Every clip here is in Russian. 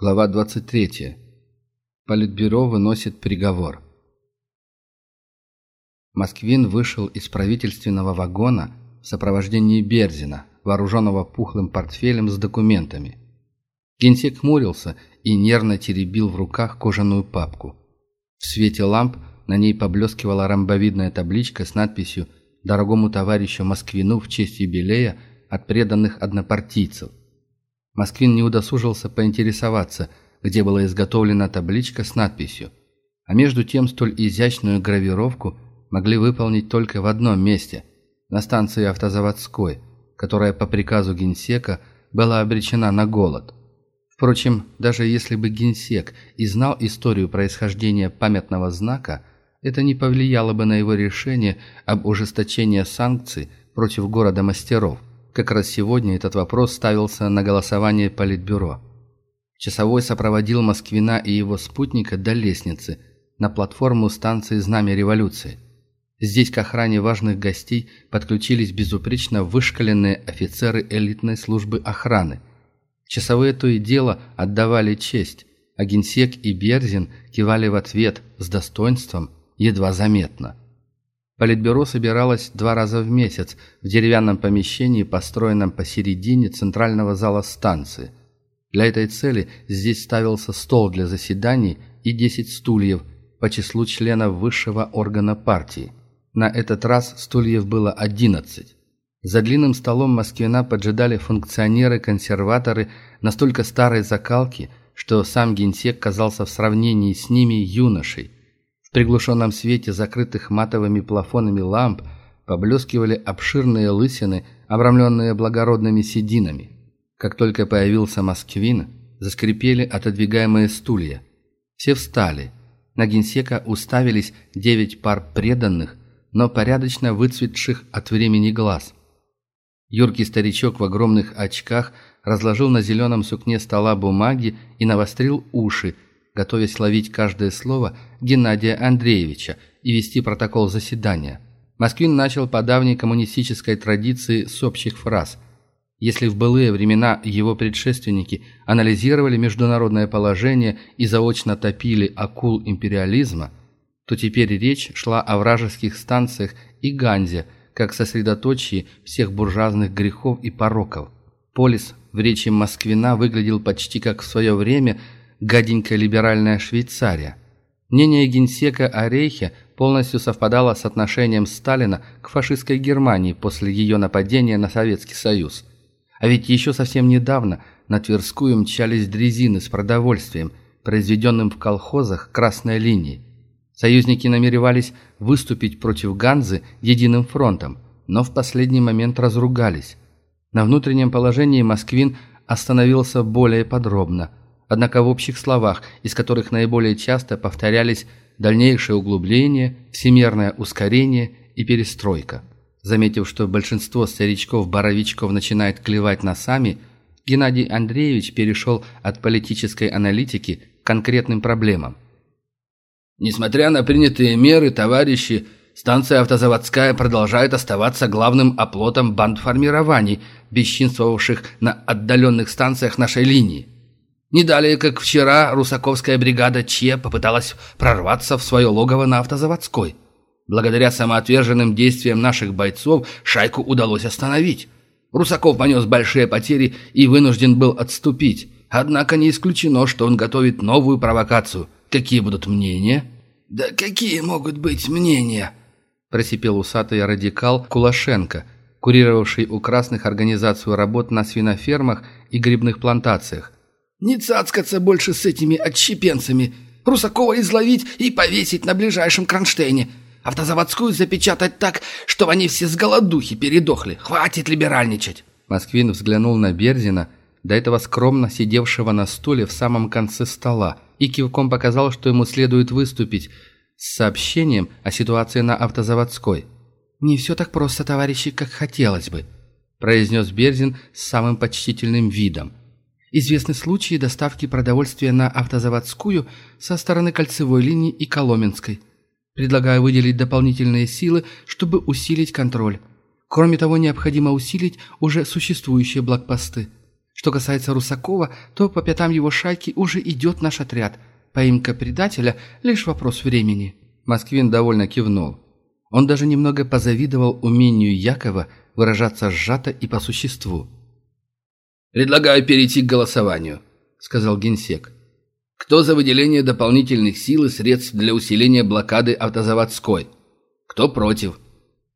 Глава 23. Политбюро выносит приговор. Москвин вышел из правительственного вагона в сопровождении Берзина, вооруженного пухлым портфелем с документами. Генсек хмурился и нервно теребил в руках кожаную папку. В свете ламп на ней поблескивала ромбовидная табличка с надписью «Дорогому товарищу Москвину в честь юбилея от преданных однопартийцев». Москвин не удосужился поинтересоваться, где была изготовлена табличка с надписью. А между тем столь изящную гравировку могли выполнить только в одном месте – на станции автозаводской, которая по приказу генсека была обречена на голод. Впрочем, даже если бы генсек и знал историю происхождения памятного знака, это не повлияло бы на его решение об ужесточении санкций против города мастеров. Как раз сегодня этот вопрос ставился на голосование Политбюро. Часовой сопроводил Москвина и его спутника до лестницы, на платформу станции «Знамя революции». Здесь к охране важных гостей подключились безупречно вышкаленные офицеры элитной службы охраны. Часовые то и дело отдавали честь, а Генсек и Берзин кивали в ответ с достоинством, едва заметно. Политбюро собиралось два раза в месяц в деревянном помещении, построенном посередине центрального зала станции. Для этой цели здесь ставился стол для заседаний и 10 стульев по числу членов высшего органа партии. На этот раз стульев было 11. За длинным столом Москвина поджидали функционеры-консерваторы настолько старой закалки, что сам генсек казался в сравнении с ними юношей. В приглушенном свете закрытых матовыми плафонами ламп поблескивали обширные лысины, обрамленные благородными сединами. Как только появился Москвин, заскрипели отодвигаемые стулья. Все встали. На генсека уставились девять пар преданных, но порядочно выцветших от времени глаз. Юркий старичок в огромных очках разложил на зеленом сукне стола бумаги и навострил уши, готовясь ловить каждое слово Геннадия Андреевича и вести протокол заседания. Москвин начал по давней коммунистической традиции с общих фраз. Если в былые времена его предшественники анализировали международное положение и заочно топили акул империализма, то теперь речь шла о вражеских станциях и Ганзе, как сосредоточии всех буржуазных грехов и пороков. Полис в речи Москвина выглядел почти как в свое время – гаденькая либеральная Швейцария. Мнение генсека о Рейхе полностью совпадало с отношением Сталина к фашистской Германии после ее нападения на Советский Союз. А ведь еще совсем недавно на Тверскую мчались дрезины с продовольствием, произведенным в колхозах красной линии. Союзники намеревались выступить против Ганзы единым фронтом, но в последний момент разругались. На внутреннем положении Москвин остановился более подробно – однако в общих словах, из которых наиболее часто повторялись дальнейшее углубление, всемирное ускорение и перестройка. Заметив, что большинство старичков-боровичков начинает клевать носами, Геннадий Андреевич перешел от политической аналитики к конкретным проблемам. Несмотря на принятые меры, товарищи, станция автозаводская продолжает оставаться главным оплотом бандформирований, бесчинствовавших на отдаленных станциях нашей линии. Не далее, как вчера, русаковская бригада ЧЕ попыталась прорваться в свое логово на автозаводской. Благодаря самоотверженным действиям наших бойцов шайку удалось остановить. Русаков понес большие потери и вынужден был отступить. Однако не исключено, что он готовит новую провокацию. Какие будут мнения? «Да какие могут быть мнения?» просипел усатый радикал Кулашенко, курировавший у красных организацию работ на свинофермах и грибных плантациях. Не цацкаться больше с этими отщепенцами. Русакова изловить и повесить на ближайшем кронштейне. Автозаводскую запечатать так, чтобы они все с голодухи передохли. Хватит либеральничать. Москвин взглянул на Берзина, до этого скромно сидевшего на стуле в самом конце стола, и кивком показал, что ему следует выступить с сообщением о ситуации на автозаводской. «Не все так просто, товарищи, как хотелось бы», произнес Берзин с самым почтительным видом. Известны случаи доставки продовольствия на автозаводскую со стороны кольцевой линии и Коломенской. Предлагаю выделить дополнительные силы, чтобы усилить контроль. Кроме того, необходимо усилить уже существующие блокпосты. Что касается Русакова, то по пятам его шайки уже идет наш отряд. Поимка предателя – лишь вопрос времени». Москвин довольно кивнул. Он даже немного позавидовал умению Якова выражаться сжато и по существу. «Предлагаю перейти к голосованию», – сказал генсек. «Кто за выделение дополнительных сил и средств для усиления блокады автозаводской? Кто против?»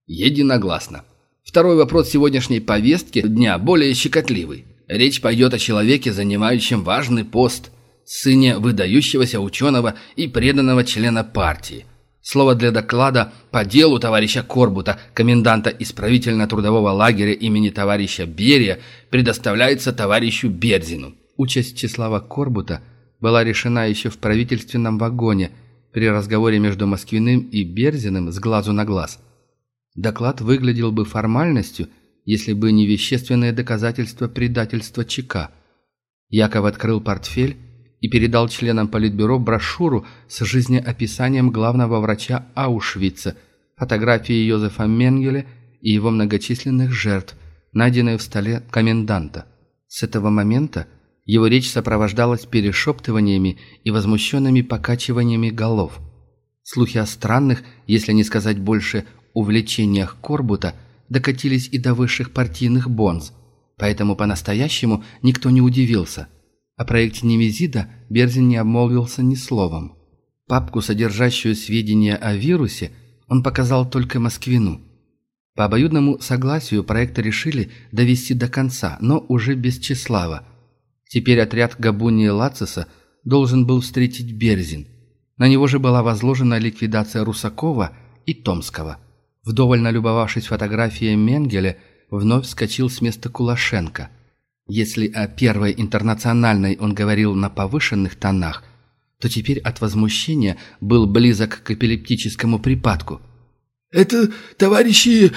«Единогласно. Второй вопрос сегодняшней повестки дня более щекотливый. Речь пойдет о человеке, занимающем важный пост, сыне выдающегося ученого и преданного члена партии. Слово для доклада по делу товарища Корбута, коменданта исправительно-трудового лагеря имени товарища Берия, предоставляется товарищу Берзину. Участь Числава Корбута была решена еще в правительственном вагоне при разговоре между Москвиным и Берзиным с глазу на глаз. Доклад выглядел бы формальностью – если бы не вещественные доказательства предательства ЧК. Яков открыл портфель и передал членам Политбюро брошюру с жизнеописанием главного врача Аушвица, фотографии Йозефа Менгеля и его многочисленных жертв, найденные в столе коменданта. С этого момента его речь сопровождалась перешептываниями и возмущенными покачиваниями голов. Слухи о странных, если не сказать больше, увлечениях Корбута – докатились и до высших партийных бонз, поэтому по-настоящему никто не удивился. О проекте Немезида Берзин не обмолвился ни словом. Папку, содержащую сведения о вирусе, он показал только Москвину. По обоюдному согласию проект решили довести до конца, но уже без Числава. Теперь отряд Габуни и Лациса должен был встретить Берзин. На него же была возложена ликвидация Русакова и Томского – Вдоволь налюбовавшись фотографией Менгеля, вновь вскочил с места Кулашенко. Если о первой интернациональной он говорил на повышенных тонах, то теперь от возмущения был близок к эпилептическому припадку. «Это, товарищи,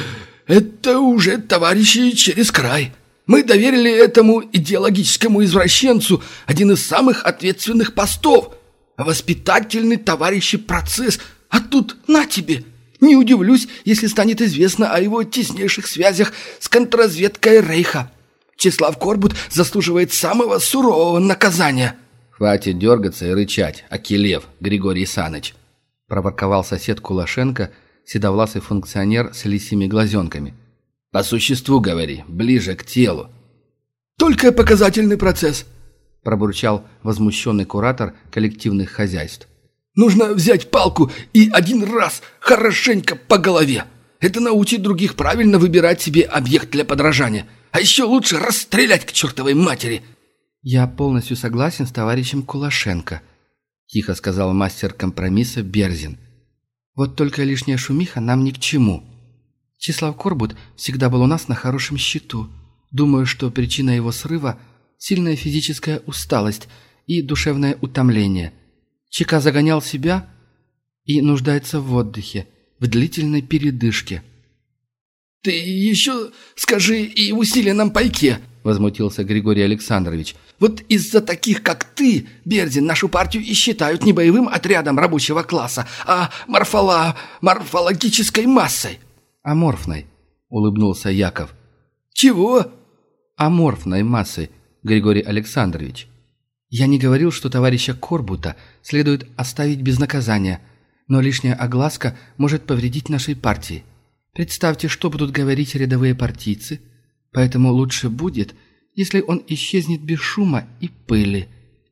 это уже, товарищи, через край. Мы доверили этому идеологическому извращенцу один из самых ответственных постов. Воспитательный, товарищи, процесс. А тут на тебе!» Не удивлюсь, если станет известно о его теснейших связях с контрразведкой Рейха. Числав Корбут заслуживает самого сурового наказания». «Хватит дергаться и рычать, Акилев, Григорий Саныч», – проворковал сосед Кулашенко, седовласый функционер с лисими глазенками. «По существу говори, ближе к телу». «Только показательный процесс», – пробурчал возмущенный куратор коллективных хозяйств. Нужно взять палку и один раз хорошенько по голове. Это научит других правильно выбирать себе объект для подражания. А еще лучше расстрелять к чертовой матери. «Я полностью согласен с товарищем Кулашенко», – тихо сказал мастер компромисса Берзин. «Вот только лишняя шумиха нам ни к чему. Числав Корбут всегда был у нас на хорошем счету. Думаю, что причина его срыва – сильная физическая усталость и душевное утомление – Чека загонял себя и нуждается в отдыхе, в длительной передышке. «Ты еще скажи и усиленном пайке!» – возмутился Григорий Александрович. «Вот из-за таких, как ты, Берзин, нашу партию и считают не боевым отрядом рабочего класса, а морфола... морфологической массой». «Аморфной», – улыбнулся Яков. «Чего?» «Аморфной массой, Григорий Александрович». Я не говорил, что товарища Корбута следует оставить без наказания, но лишняя огласка может повредить нашей партии. Представьте, что будут говорить рядовые партийцы, поэтому лучше будет, если он исчезнет без шума и пыли.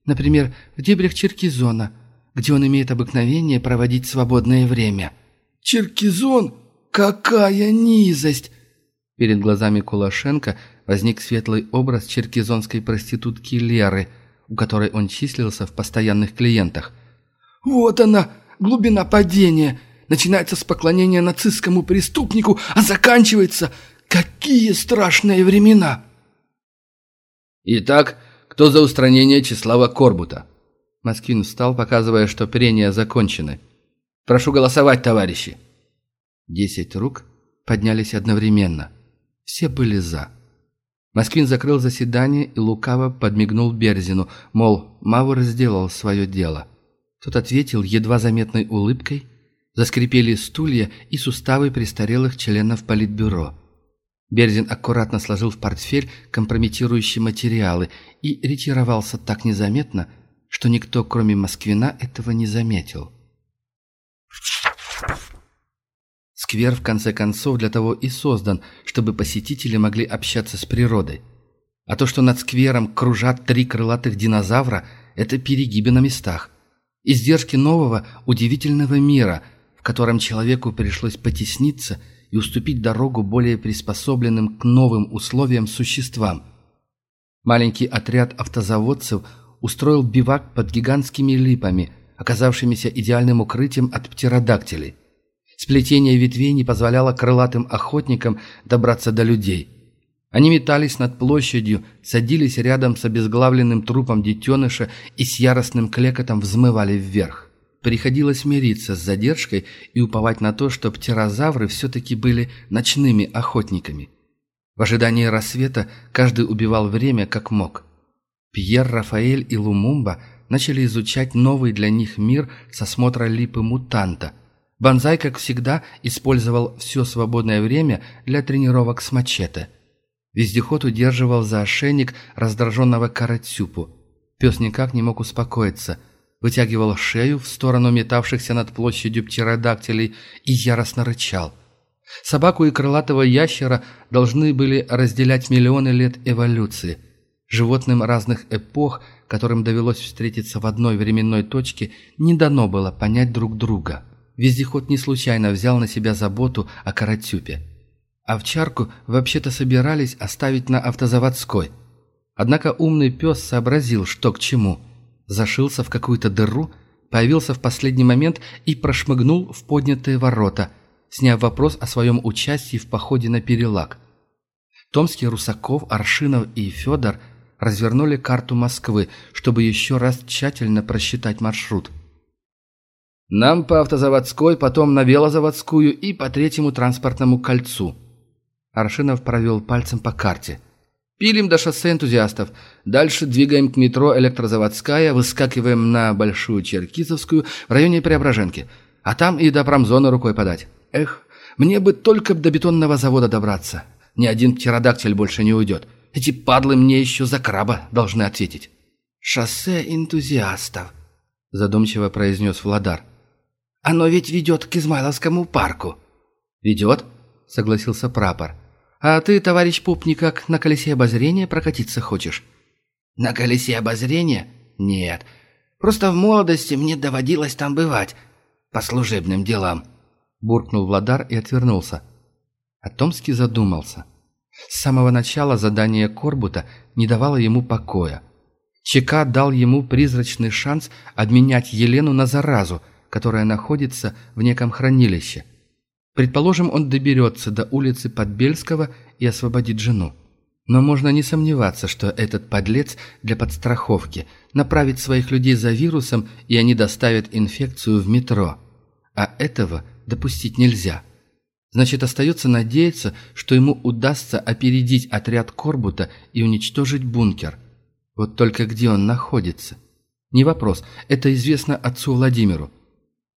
Например, в дебрях Черкизона, где он имеет обыкновение проводить свободное время. «Черкизон? Какая низость!» Перед глазами Кулашенко возник светлый образ черкизонской проститутки Леры – у которой он числился в постоянных клиентах. «Вот она, глубина падения. Начинается с поклонения нацистскому преступнику, а заканчивается... Какие страшные времена!» «Итак, кто за устранение Числава Корбута?» Москвин встал, показывая, что прения закончены. «Прошу голосовать, товарищи!» Десять рук поднялись одновременно. Все были «за». Москвин закрыл заседание и лукаво подмигнул Берзину, мол, Мавр сделал свое дело. Тот ответил едва заметной улыбкой, заскрипели стулья и суставы престарелых членов политбюро. Берзин аккуратно сложил в портфель компрометирующие материалы и ретировался так незаметно, что никто, кроме Москвина, этого не заметил. Сквер, в конце концов, для того и создан, чтобы посетители могли общаться с природой. А то, что над сквером кружат три крылатых динозавра, это перегибы на местах. Издержки нового, удивительного мира, в котором человеку пришлось потесниться – и уступить дорогу более приспособленным к новым условиям существам. Маленький отряд автозаводцев устроил бивак под гигантскими липами, оказавшимися идеальным укрытием от птеродактилей. Сплетение ветвей не позволяло крылатым охотникам добраться до людей. Они метались над площадью, садились рядом с обезглавленным трупом детеныша и с яростным клекотом взмывали вверх. Приходилось мириться с задержкой и уповать на то, что птерозавры все-таки были ночными охотниками. В ожидании рассвета каждый убивал время как мог. Пьер, Рафаэль и Лумумба начали изучать новый для них мир с осмотра липы мутанта. Бонзай, как всегда, использовал все свободное время для тренировок с мачете. Вездеход удерживал за ошейник раздраженного каратюпу. Пес никак не мог успокоиться – вытягивал шею в сторону метавшихся над площадью птеродактилей и яростно рычал. Собаку и крылатого ящера должны были разделять миллионы лет эволюции. Животным разных эпох, которым довелось встретиться в одной временной точке, не дано было понять друг друга. Вездеход не случайно взял на себя заботу о каратюпе. Овчарку вообще-то собирались оставить на автозаводской. Однако умный пес сообразил, что к чему – зашился в какую-то дыру, появился в последний момент и прошмыгнул в поднятые ворота, сняв вопрос о своем участии в походе на Перелак. Томский, Русаков, Аршинов и Федор развернули карту Москвы, чтобы еще раз тщательно просчитать маршрут. «Нам по автозаводской, потом на велозаводскую и по третьему транспортному кольцу». Аршинов провел пальцем по карте – Пилим до шоссе энтузиастов. Дальше двигаем к метро Электрозаводская, выскакиваем на Большую Черкизовскую в районе Преображенки. А там и до промзоны рукой подать. Эх, мне бы только до бетонного завода добраться. Ни один птеродактиль больше не уйдет. Эти падлы мне еще за краба должны ответить. «Шоссе энтузиастов», — задумчиво произнес Владар. «Оно ведь ведет к Измайловскому парку». «Ведет?» — согласился прапор. А ты, товарищ Пуп, никак на колесе обозрения прокатиться хочешь?» «На колесе обозрения? Нет. Просто в молодости мне доводилось там бывать. По служебным делам». Буркнул Владар и отвернулся. А Томский задумался. С самого начала задание Корбута не давало ему покоя. ЧК дал ему призрачный шанс обменять Елену на заразу, которая находится в неком хранилище – Предположим, он доберется до улицы Подбельского и освободит жену. Но можно не сомневаться, что этот подлец для подстраховки направит своих людей за вирусом, и они доставят инфекцию в метро. А этого допустить нельзя. Значит, остается надеяться, что ему удастся опередить отряд Корбута и уничтожить бункер. Вот только где он находится? Не вопрос, это известно отцу Владимиру.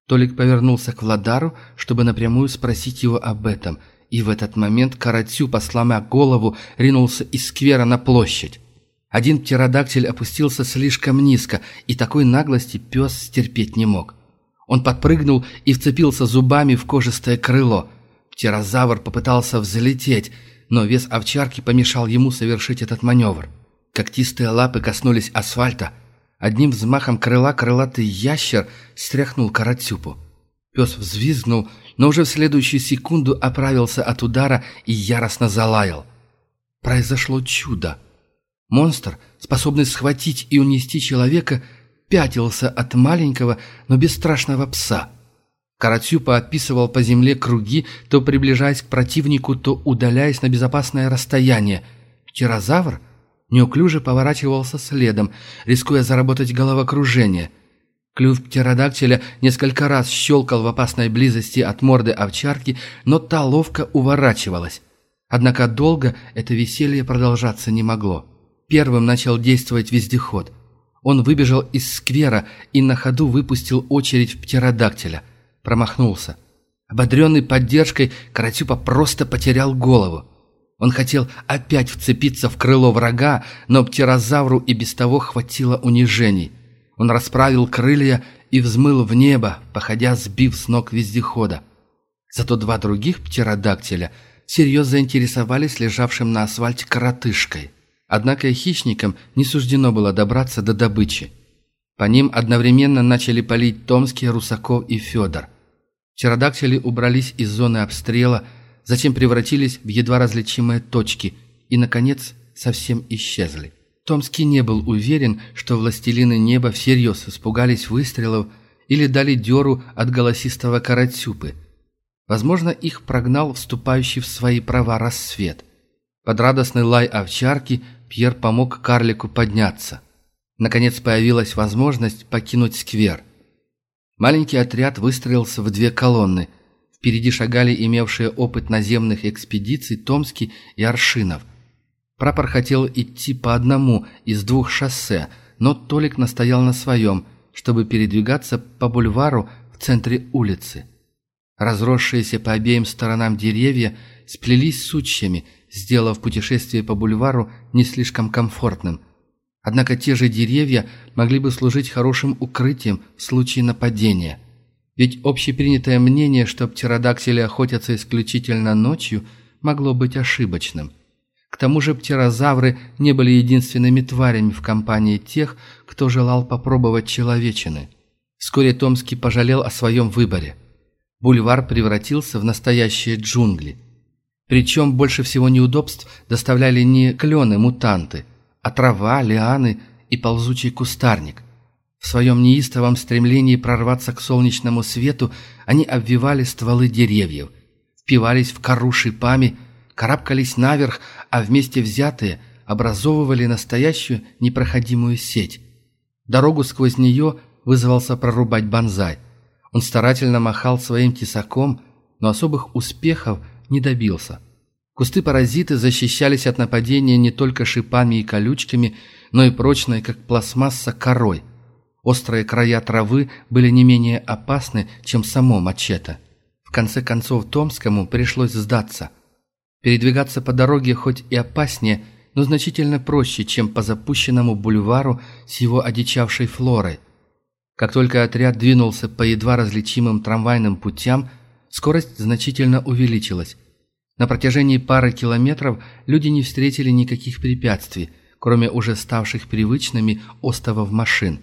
Толик повернулся к Владару, чтобы напрямую спросить его об этом, и в этот момент Каратю, посломя голову, ринулся из сквера на площадь. Один птеродактиль опустился слишком низко, и такой наглости пес стерпеть не мог. Он подпрыгнул и вцепился зубами в кожистое крыло. Птерозавр попытался взлететь, но вес овчарки помешал ему совершить этот маневр. Когтистые лапы коснулись асфальта – Одним взмахом крыла крылатый ящер стряхнул каратюпу. Пес взвизгнул, но уже в следующую секунду оправился от удара и яростно залаял. Произошло чудо. Монстр, способный схватить и унести человека, пятился от маленького, но бесстрашного пса. Каратюпа описывал по земле круги, то приближаясь к противнику, то удаляясь на безопасное расстояние. Птерозавр — неуклюже поворачивался следом, рискуя заработать головокружение. Клюв птеродактиля несколько раз щелкал в опасной близости от морды овчарки, но та ловко уворачивалась. Однако долго это веселье продолжаться не могло. Первым начал действовать вездеход. Он выбежал из сквера и на ходу выпустил очередь в птеродактиля. Промахнулся. Ободренный поддержкой, Каратюпа просто потерял голову. Он хотел опять вцепиться в крыло врага, но птерозавру и без того хватило унижений. Он расправил крылья и взмыл в небо, походя сбив с ног вездехода. Зато два других птеродактиля всерьез заинтересовались лежавшим на асфальте коротышкой. Однако хищникам не суждено было добраться до добычи. По ним одновременно начали палить Томский, Русаков и Федор. Птеродактили убрались из зоны обстрела, затем превратились в едва различимые точки и, наконец, совсем исчезли. Томский не был уверен, что властелины неба всерьез испугались выстрелов или дали дёру от голосистого каратюпы. Возможно, их прогнал вступающий в свои права рассвет. Под радостный лай овчарки Пьер помог карлику подняться. Наконец появилась возможность покинуть сквер. Маленький отряд выстроился в две колонны. Впереди шагали имевшие опыт наземных экспедиций Томский и Аршинов – Прапор хотел идти по одному из двух шоссе, но Толик настоял на своем, чтобы передвигаться по бульвару в центре улицы. Разросшиеся по обеим сторонам деревья сплелись сучьями, сделав путешествие по бульвару не слишком комфортным. Однако те же деревья могли бы служить хорошим укрытием в случае нападения. Ведь общепринятое мнение, что птеродактили охотятся исключительно ночью, могло быть ошибочным – к тому же птерозавры не были единственными тварями в компании тех, кто желал попробовать человечины. Вскоре Томский пожалел о своем выборе. Бульвар превратился в настоящие джунгли. Причем больше всего неудобств доставляли не клены-мутанты, а трава, лианы и ползучий кустарник. В своем неистовом стремлении прорваться к солнечному свету они обвивали стволы деревьев, впивались в кору шипами, карабкались наверх, а вместе взятые образовывали настоящую непроходимую сеть. Дорогу сквозь нее вызвался прорубать банзай. Он старательно махал своим тесаком, но особых успехов не добился. Кусты-паразиты защищались от нападения не только шипами и колючками, но и прочной, как пластмасса, корой. Острые края травы были не менее опасны, чем само мачете. В конце концов Томскому пришлось сдаться – Передвигаться по дороге хоть и опаснее, но значительно проще, чем по запущенному бульвару с его одичавшей флорой. Как только отряд двинулся по едва различимым трамвайным путям, скорость значительно увеличилась. На протяжении пары километров люди не встретили никаких препятствий, кроме уже ставших привычными остовов машин.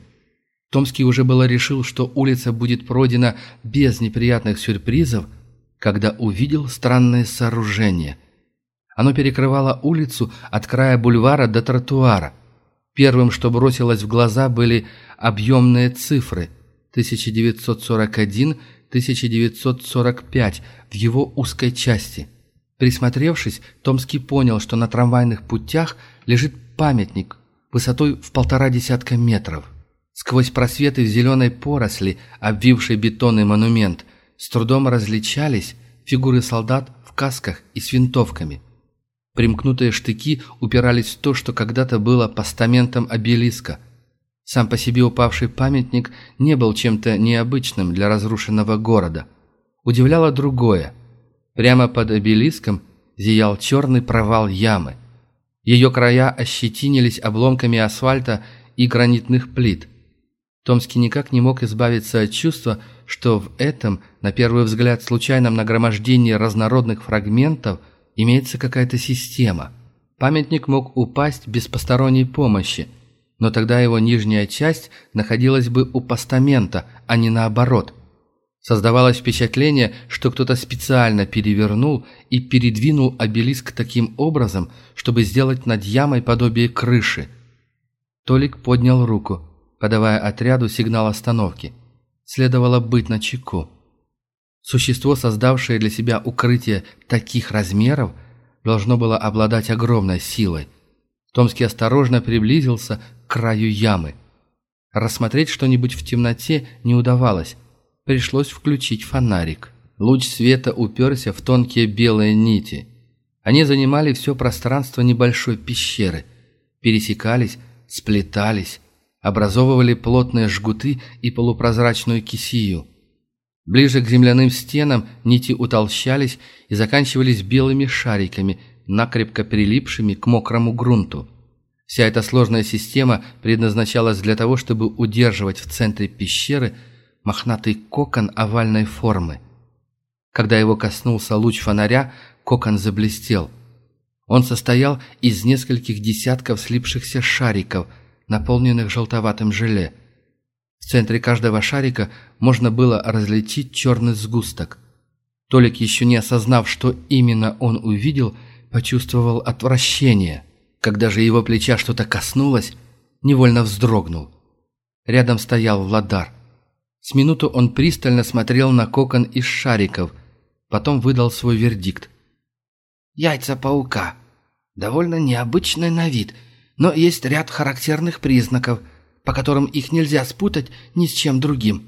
Томский уже было решил, что улица будет пройдена без неприятных сюрпризов, когда увидел странное сооружение – оно перекрывало улицу от края бульвара до тротуара. Первым, что бросилось в глаза, были объемные цифры 1941-1945 в его узкой части. Присмотревшись, Томский понял, что на трамвайных путях лежит памятник высотой в полтора десятка метров. Сквозь просветы в зеленой поросли, обвившей бетонный монумент, с трудом различались фигуры солдат в касках и с винтовками – Примкнутые штыки упирались в то, что когда-то было постаментом обелиска. Сам по себе упавший памятник не был чем-то необычным для разрушенного города. Удивляло другое. Прямо под обелиском зиял черный провал ямы. Ее края ощетинились обломками асфальта и гранитных плит. Томский никак не мог избавиться от чувства, что в этом, на первый взгляд, случайном нагромождении разнородных фрагментов – имеется какая-то система. Памятник мог упасть без посторонней помощи, но тогда его нижняя часть находилась бы у постамента, а не наоборот. Создавалось впечатление, что кто-то специально перевернул и передвинул обелиск таким образом, чтобы сделать над ямой подобие крыши. Толик поднял руку, подавая отряду сигнал остановки. Следовало быть начеку. Существо, создавшее для себя укрытие таких размеров, должно было обладать огромной силой. Томский осторожно приблизился к краю ямы. Рассмотреть что-нибудь в темноте не удавалось. Пришлось включить фонарик. Луч света уперся в тонкие белые нити. Они занимали все пространство небольшой пещеры. Пересекались, сплетались, образовывали плотные жгуты и полупрозрачную кисию. Ближе к земляным стенам нити утолщались и заканчивались белыми шариками, накрепко прилипшими к мокрому грунту. Вся эта сложная система предназначалась для того, чтобы удерживать в центре пещеры мохнатый кокон овальной формы. Когда его коснулся луч фонаря, кокон заблестел. Он состоял из нескольких десятков слипшихся шариков, наполненных желтоватым желе. В центре каждого шарика можно было различить черный сгусток. Толик, еще не осознав, что именно он увидел, почувствовал отвращение. Когда же его плеча что-то коснулось, невольно вздрогнул. Рядом стоял Владар. С минуту он пристально смотрел на кокон из шариков, потом выдал свой вердикт. «Яйца паука. Довольно необычный на вид, но есть ряд характерных признаков, по которым их нельзя спутать ни с чем другим».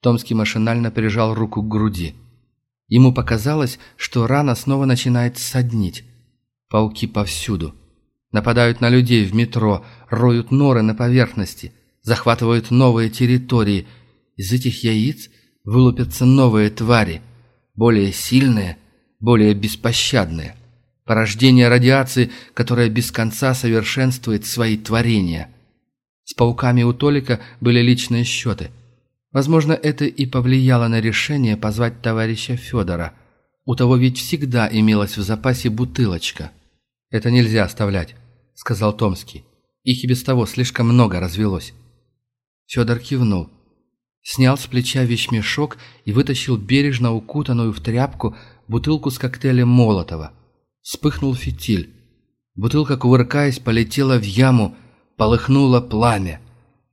Томский машинально прижал руку к груди. Ему показалось, что рана снова начинает соднить. Пауки повсюду. Нападают на людей в метро, роют норы на поверхности, захватывают новые территории. Из этих яиц вылупятся новые твари, более сильные, более беспощадные. Порождение радиации, которая без конца совершенствует свои творения. С пауками у Толика были личные счеты – Возможно, это и повлияло на решение позвать товарища Федора. У того ведь всегда имелась в запасе бутылочка. «Это нельзя оставлять», — сказал Томский. «Их и без того слишком много развелось». Федор кивнул. Снял с плеча вещмешок и вытащил бережно укутанную в тряпку бутылку с коктейлем Молотова. Вспыхнул фитиль. Бутылка, кувыркаясь, полетела в яму, полыхнуло пламя.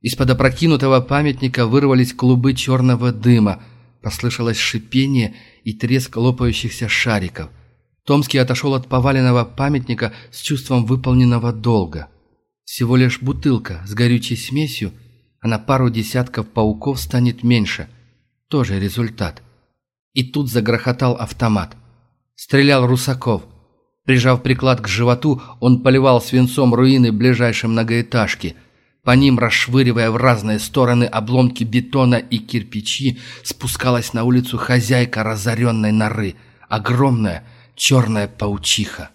Из-под опрокинутого памятника вырвались клубы черного дыма, послышалось шипение и треск лопающихся шариков. Томский отошел от поваленного памятника с чувством выполненного долга. Всего лишь бутылка с горючей смесью, а на пару десятков пауков станет меньше. Тоже результат. И тут загрохотал автомат. Стрелял Русаков. Прижав приклад к животу, он поливал свинцом руины ближайшей многоэтажки – по ним, расшвыривая в разные стороны обломки бетона и кирпичи, спускалась на улицу хозяйка разоренной норы, огромная черная паучиха.